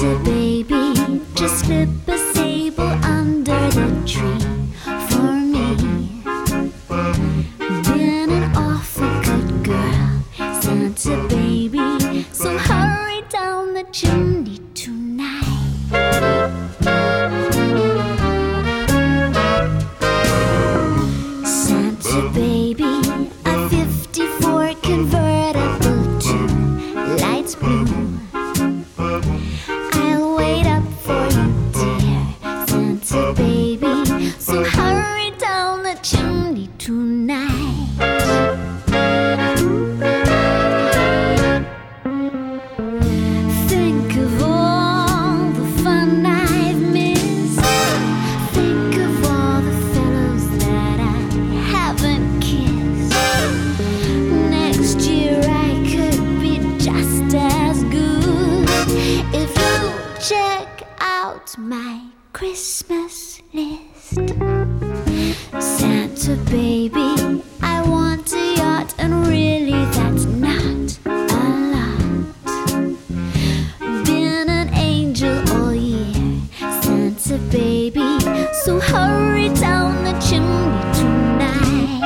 It's a baby, just slip a sable under the tree for me. Been an awful good girl, Santa baby, so hurry down the chimney. Out my Christmas list. Santa baby, I want a yacht, and really that's not a lot. Been an angel all year, Santa baby, so hurry down the chimney tonight.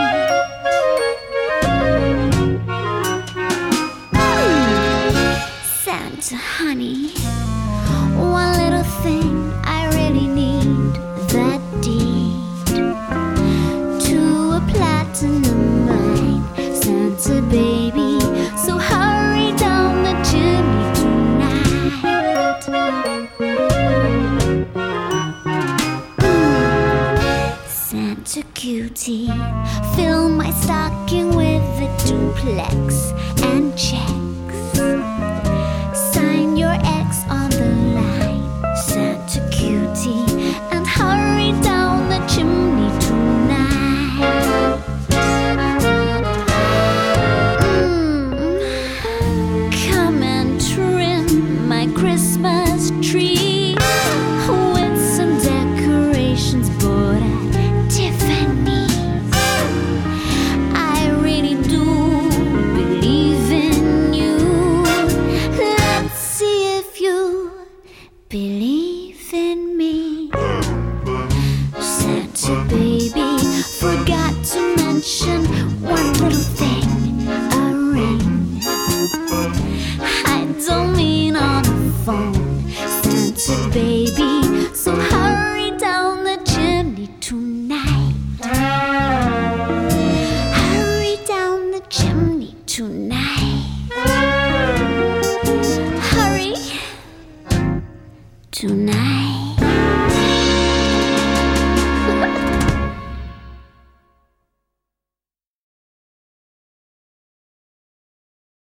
Santa honey, one little thing I really need that deed to a platinum mine, Santa baby. So hurry down the chimney tonight. Santa cutie, fill my stocking with a duplex and checks. Mention one little thing a ring. I don't mean on the phone, Santa baby. So hurry down the chimney tonight. Hurry down the chimney tonight. Hurry tonight.